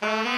Semua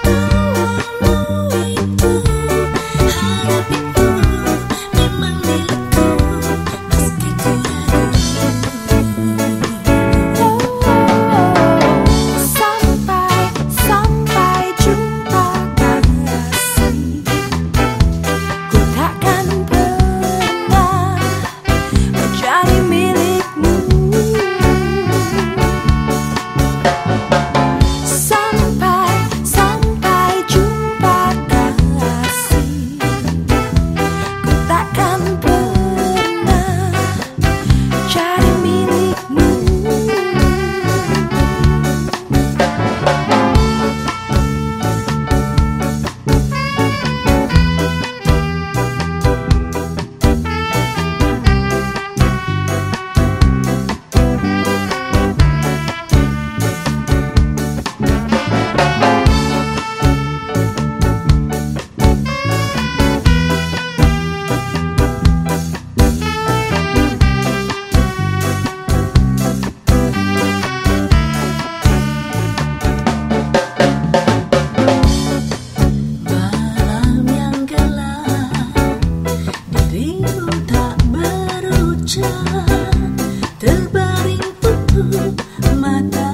mimpimu